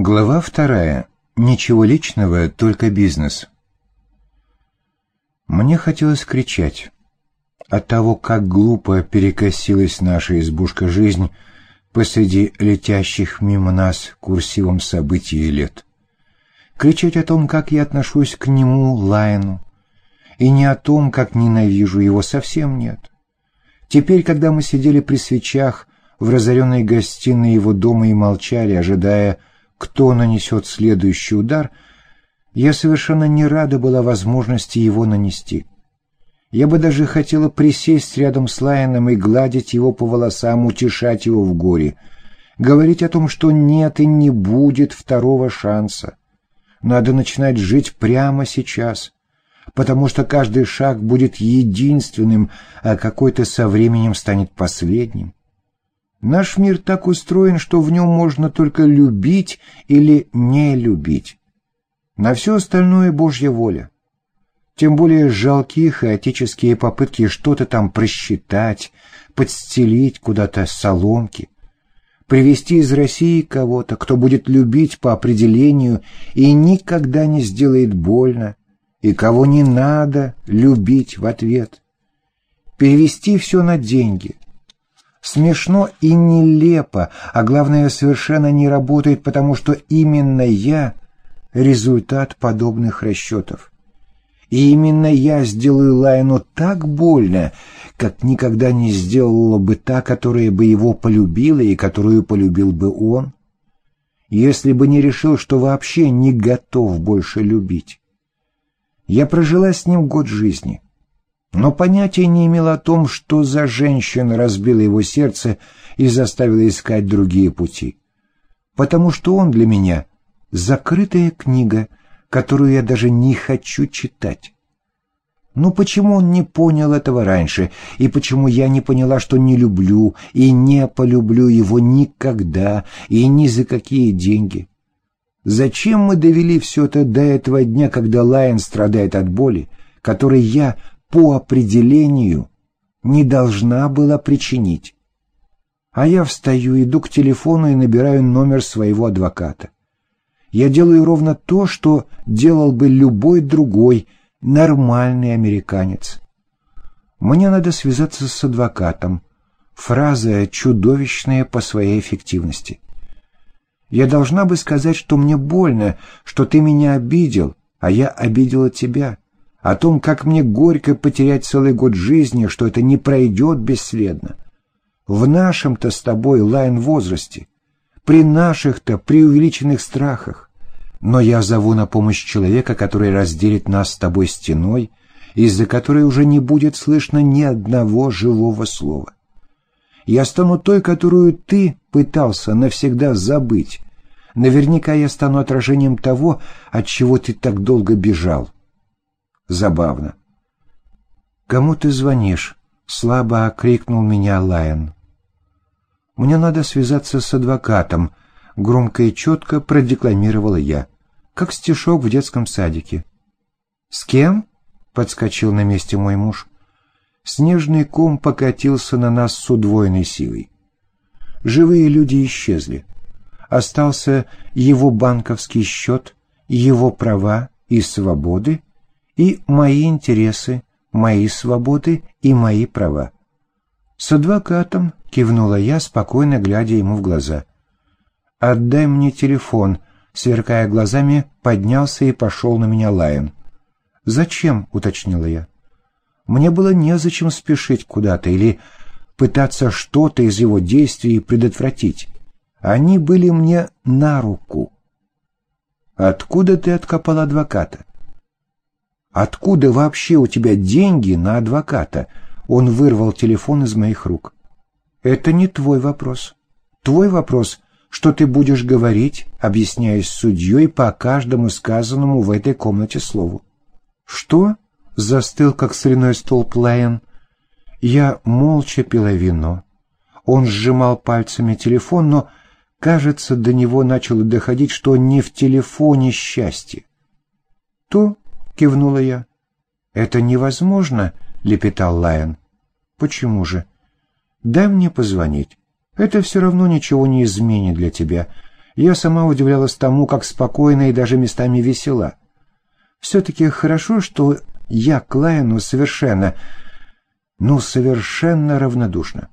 Глава вторая. Ничего личного, только бизнес. Мне хотелось кричать. От того, как глупо перекосилась наша избушка жизнь посреди летящих мимо нас курсивом событий лет. Кричать о том, как я отношусь к нему, Лайну, и не о том, как ненавижу его, совсем нет. Теперь, когда мы сидели при свечах в разоренной гостиной его дома и молчали, ожидая, кто нанесет следующий удар, я совершенно не рада была возможности его нанести. Я бы даже хотела присесть рядом с Лайоном и гладить его по волосам, утешать его в горе, говорить о том, что нет и не будет второго шанса. Надо начинать жить прямо сейчас, потому что каждый шаг будет единственным, а какой-то со временем станет последним. Наш мир так устроен, что в нем можно только любить или не любить. На все остальное Божья воля. Тем более жалкие хаотические попытки что-то там просчитать, подстелить куда-то соломки, привести из России кого-то, кто будет любить по определению и никогда не сделает больно, и кого не надо любить в ответ. Перевести все на деньги — Смешно и нелепо, а главное, совершенно не работает, потому что именно я — результат подобных расчетов. И именно я сделаю Лайну так больно, как никогда не сделала бы та, которая бы его полюбила и которую полюбил бы он, если бы не решил, что вообще не готов больше любить. Я прожила с ним год жизни — но понятия не имел о том, что за женщина разбила его сердце и заставила искать другие пути. Потому что он для меня закрытая книга, которую я даже не хочу читать. Ну почему он не понял этого раньше, и почему я не поняла, что не люблю и не полюблю его никогда и ни за какие деньги? Зачем мы довели все это до этого дня, когда Лайон страдает от боли, которой я по определению не должна была причинить. А я встаю, иду к телефону и набираю номер своего адвоката. Я делаю ровно то, что делал бы любой другой нормальный американец. Мне надо связаться с адвокатом. Фраза чудовищная по своей эффективности. Я должна бы сказать, что мне больно, что ты меня обидел, а я обидела тебя о том, как мне горько потерять целый год жизни, что это не пройдет бесследно. В нашем-то с тобой лайн возрасте, при наших-то преувеличенных страхах. Но я зову на помощь человека, который разделит нас с тобой стеной, из-за которой уже не будет слышно ни одного живого слова. Я стану той, которую ты пытался навсегда забыть. Наверняка я стану отражением того, от чего ты так долго бежал забавно. «Кому ты звонишь?» — слабо окрикнул меня Лайон. «Мне надо связаться с адвокатом», — громко и четко продекламировала я, как стишок в детском садике. «С кем?» — подскочил на месте мой муж. Снежный ком покатился на нас с удвоенной силой. Живые люди исчезли. Остался его банковский счет, его права и свободы, и мои интересы, мои свободы и мои права. С адвокатом кивнула я, спокойно глядя ему в глаза. «Отдай мне телефон», сверкая глазами, поднялся и пошел на меня Лайон. «Зачем?» — уточнила я. «Мне было незачем спешить куда-то или пытаться что-то из его действий предотвратить. Они были мне на руку». «Откуда ты откопал адвоката?» Откуда вообще у тебя деньги на адвоката? Он вырвал телефон из моих рук. Это не твой вопрос. Твой вопрос, что ты будешь говорить, объясняясь судьей по каждому сказанному в этой комнате слову. Что? Застыл, как соляной столб Лайон. Я молча пила вино. Он сжимал пальцами телефон, но, кажется, до него начало доходить, что не в телефоне счастье. То кивнула я. «Это невозможно», — лепетал Лайон. «Почему же?» «Дай мне позвонить. Это все равно ничего не изменит для тебя. Я сама удивлялась тому, как спокойна и даже местами весела. Все-таки хорошо, что я к Лайну совершенно, ну, совершенно равнодушна.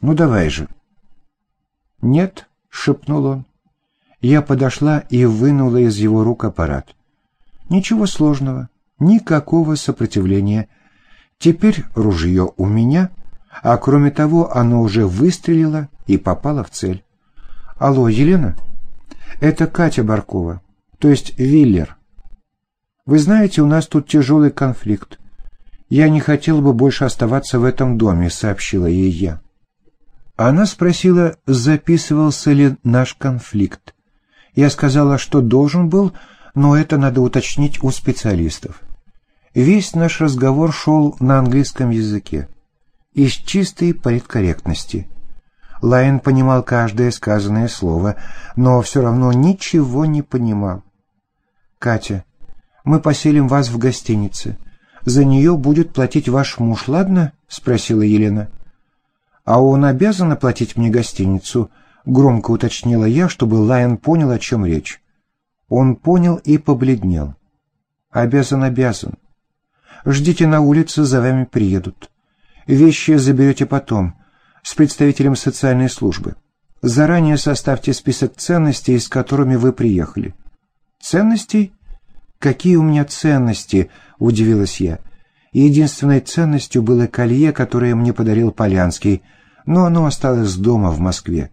Ну, давай же. Нет, — шепнул он. Я подошла и вынула из его рук аппарат. Ничего сложного, никакого сопротивления. Теперь ружье у меня, а кроме того оно уже выстрелило и попало в цель. Алло, Елена? Это Катя Баркова, то есть Виллер. Вы знаете, у нас тут тяжелый конфликт. Я не хотела бы больше оставаться в этом доме, сообщила ей я. Она спросила, записывался ли наш конфликт. Я сказала, что должен был, но это надо уточнить у специалистов. Весь наш разговор шел на английском языке. Из чистой политкорректности. Лайн понимал каждое сказанное слово, но все равно ничего не понимал. «Катя, мы поселим вас в гостинице. За нее будет платить ваш муж, ладно?» — спросила Елена. «А он обязан оплатить мне гостиницу?» — громко уточнила я, чтобы Лайон понял, о чем речь. Он понял и побледнел. «Обязан, обязан. Ждите на улице, за вами приедут. Вещи заберете потом, с представителем социальной службы. Заранее составьте список ценностей, с которыми вы приехали». «Ценностей? Какие у меня ценности?» — удивилась я. Единственной ценностью было колье, которое мне подарил Полянский, но оно осталось дома в Москве.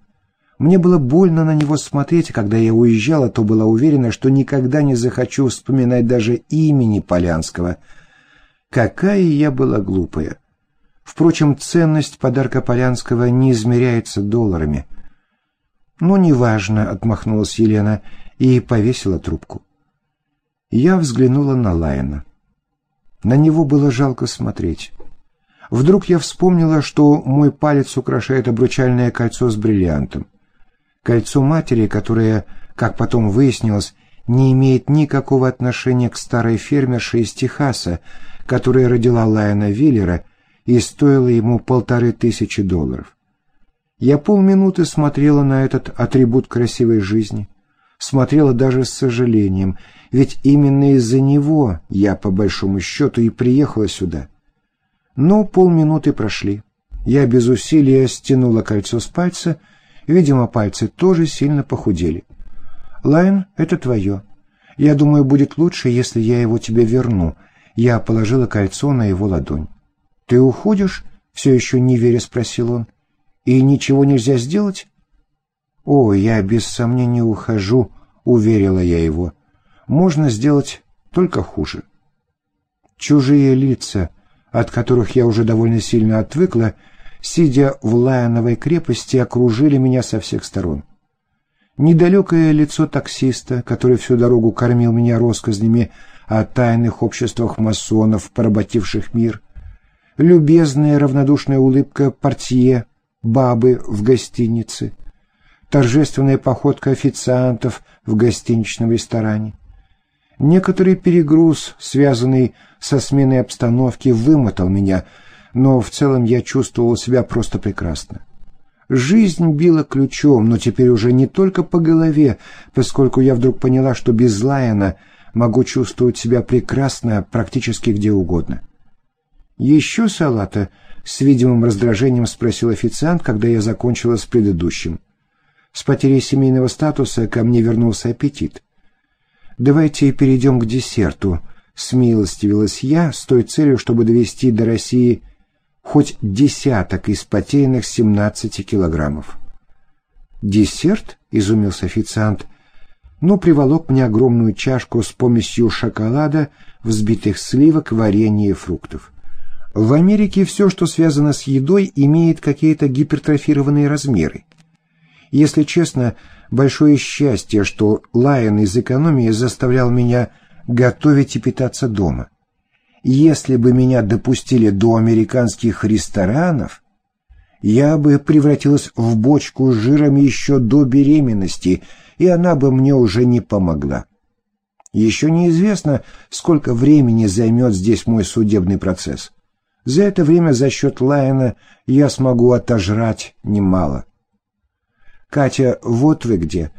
Мне было больно на него смотреть, когда я уезжала, то была уверена, что никогда не захочу вспоминать даже имени Полянского. Какая я была глупая. Впрочем, ценность подарка Полянского не измеряется долларами. «Ну, неважно», — отмахнулась Елена и повесила трубку. Я взглянула на Лайна. На него было жалко смотреть. Вдруг я вспомнила, что мой палец украшает обручальное кольцо с бриллиантом. Кольцо матери, которое, как потом выяснилось, не имеет никакого отношения к старой фермерше из Техаса, которая родила Лайона Виллера и стоила ему полторы тысячи долларов. Я полминуты смотрела на этот атрибут красивой жизни, смотрела даже с сожалением, ведь именно из-за него я, по большому счету, и приехала сюда. Но полминуты прошли. Я без усилия стянула кольцо с пальца Видимо, пальцы тоже сильно похудели. «Лайн, это твое. Я думаю, будет лучше, если я его тебе верну». Я положила кольцо на его ладонь. «Ты уходишь?» — все еще не веря спросил он. «И ничего нельзя сделать?» «О, я без сомнения ухожу», — уверила я его. «Можно сделать только хуже». Чужие лица, от которых я уже довольно сильно отвыкла, — сидя в Лайоновой крепости, окружили меня со всех сторон. Недалекое лицо таксиста, который всю дорогу кормил меня россказнями о тайных обществах масонов, поработивших мир, любезная равнодушная улыбка портье, бабы в гостинице, торжественная походка официантов в гостиничном ресторане. Некоторый перегруз, связанный со сменой обстановки, вымотал меня — но в целом я чувствовал себя просто прекрасно. Жизнь била ключом, но теперь уже не только по голове, поскольку я вдруг поняла, что без Лайона могу чувствовать себя прекрасно практически где угодно. «Еще салата?» — с видимым раздражением спросил официант, когда я закончила с предыдущим. С потерей семейного статуса ко мне вернулся аппетит. «Давайте перейдем к десерту», — смилостивилась я с той целью, чтобы довести до России хоть десяток из потерянных семнадцати килограммов. «Десерт?» — изумился официант, но приволок мне огромную чашку с помесью шоколада, взбитых сливок, варенья и фруктов. В Америке все, что связано с едой, имеет какие-то гипертрофированные размеры. Если честно, большое счастье, что Лайон из экономии заставлял меня готовить и питаться дома. Если бы меня допустили до американских ресторанов, я бы превратилась в бочку с жиром еще до беременности, и она бы мне уже не помогла. Еще неизвестно, сколько времени займет здесь мой судебный процесс. За это время за счет Лайена я смогу отожрать немало. «Катя, вот вы где.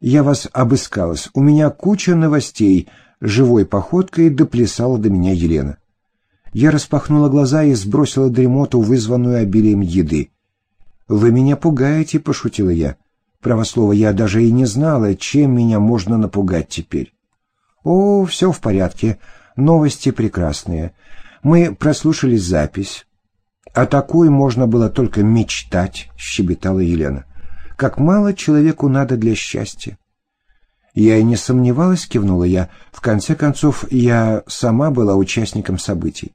«Я вас обыскалась. У меня куча новостей», — живой походкой доплясала до меня Елена. Я распахнула глаза и сбросила дремоту, вызванную обилием еды. «Вы меня пугаете», — пошутила я. Правослово я даже и не знала, чем меня можно напугать теперь. «О, все в порядке. Новости прекрасные. Мы прослушали запись. О такой можно было только мечтать», — щебетала Елена. «Как мало человеку надо для счастья». «Я и не сомневалась», — кивнула я. «В конце концов, я сама была участником событий.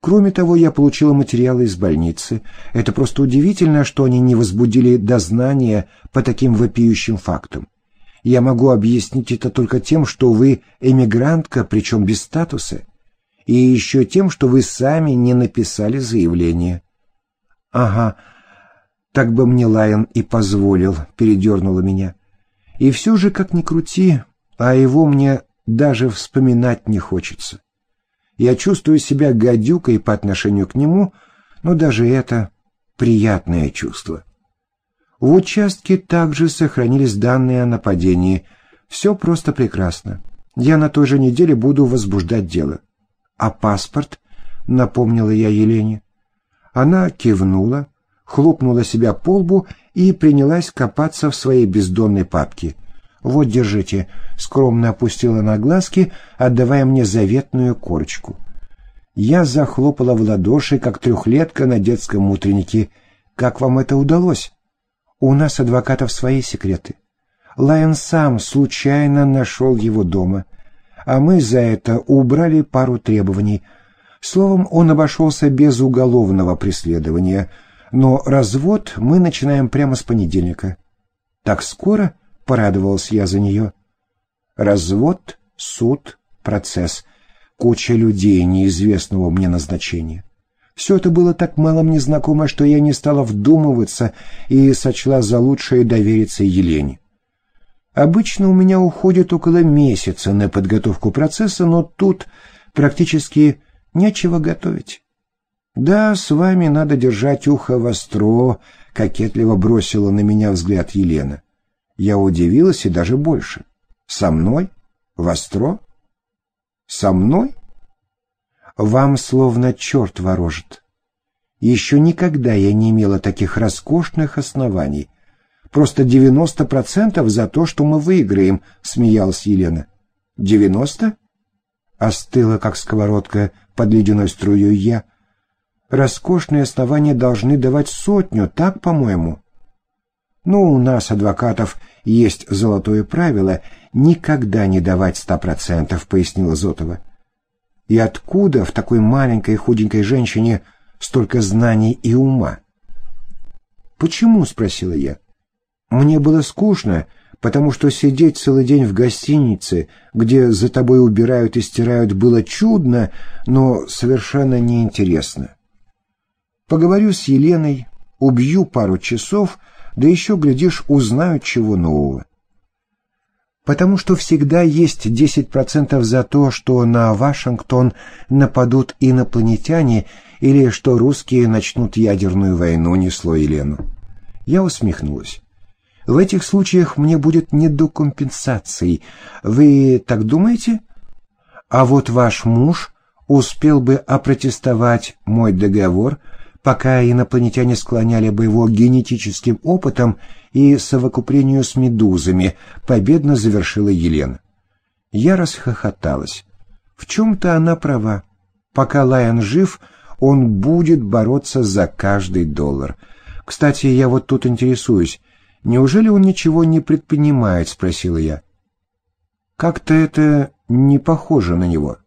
Кроме того, я получила материалы из больницы. Это просто удивительно, что они не возбудили дознания по таким вопиющим фактам. Я могу объяснить это только тем, что вы эмигрантка, причем без статуса, и еще тем, что вы сами не написали заявление. — Ага, так бы мне Лайон и позволил, — передернула меня. И все же, как ни крути, а его мне даже вспоминать не хочется. Я чувствую себя гадюкой по отношению к нему, но даже это приятное чувство. В участке также сохранились данные о нападении. Все просто прекрасно. Я на той же неделе буду возбуждать дело. А паспорт? Напомнила я Елене. Она кивнула, хлопнула себя по лбу и принялась копаться в своей бездонной папке. «Вот, держите», — скромно опустила на глазки, отдавая мне заветную корочку. Я захлопала в ладоши, как трехлетка на детском утреннике. «Как вам это удалось?» «У нас, адвокатов, свои секреты. Лайон сам случайно нашел его дома, а мы за это убрали пару требований. Словом, он обошелся без уголовного преследования, но развод мы начинаем прямо с понедельника». «Так скоро?» — порадовался я за нее. Развод, суд, процесс. Куча людей неизвестного мне назначения. Все это было так мало мне знакомо, что я не стала вдумываться и сочла за лучшее довериться Елене. Обычно у меня уходит около месяца на подготовку процесса, но тут практически нечего готовить. «Да, с вами надо держать ухо востро», — кокетливо бросила на меня взгляд Елена. Я удивилась и даже больше. Со мной? Востро? Со мной? Вам словно черт ворожит. Еще никогда я не имела таких роскошных оснований. Просто девяносто процентов за то, что мы выиграем, смеялась Елена. Девяносто? Остыла, как сковородка под ледяной струей я. Роскошные основания должны давать сотню, так, по-моему? Ну, у нас, адвокатов, есть золотое правило никогда не давать ста процентов, пояснила Зотова. И откуда в такой маленькой худенькой женщине столько знаний и ума? Почему, спросила я. Мне было скучно, потому что сидеть целый день в гостинице, где за тобой убирают и стирают, было чудно, но совершенно неинтересно. Поговорю с Еленой, убью пару часов — да еще, глядишь, узнают чего нового. Потому что всегда есть 10% за то, что на Вашингтон нападут инопланетяне или что русские начнут ядерную войну, несло Елену. Я усмехнулась. В этих случаях мне будет не до компенсаций. Вы так думаете? А вот ваш муж успел бы опротестовать мой договор — пока инопланетяне склоняли бы его генетическим опытом и совокуплению с медузами, победно завершила Елена. Я расхохоталась. В чем-то она права. Пока Лайон жив, он будет бороться за каждый доллар. Кстати, я вот тут интересуюсь. Неужели он ничего не предпринимает, спросила я. Как-то это не похоже на него.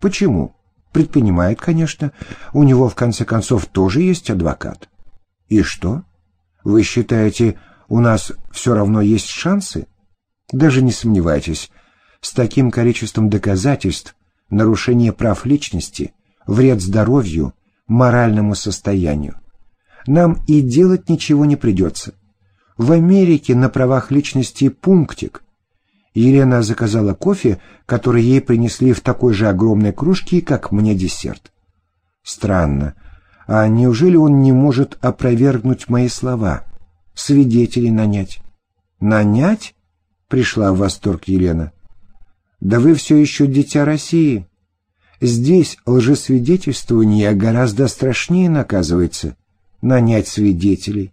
Почему? Предпринимает, конечно. У него, в конце концов, тоже есть адвокат. И что? Вы считаете, у нас все равно есть шансы? Даже не сомневайтесь. С таким количеством доказательств, нарушение прав личности, вред здоровью, моральному состоянию. Нам и делать ничего не придется. В Америке на правах личности пунктик, Елена заказала кофе, который ей принесли в такой же огромной кружке, как мне десерт. Странно. А неужели он не может опровергнуть мои слова? Свидетелей нанять. Нанять? Пришла в восторг Елена. Да вы все еще дитя России. Здесь лжесвидетельствование гораздо страшнее наказывается. Нанять свидетелей,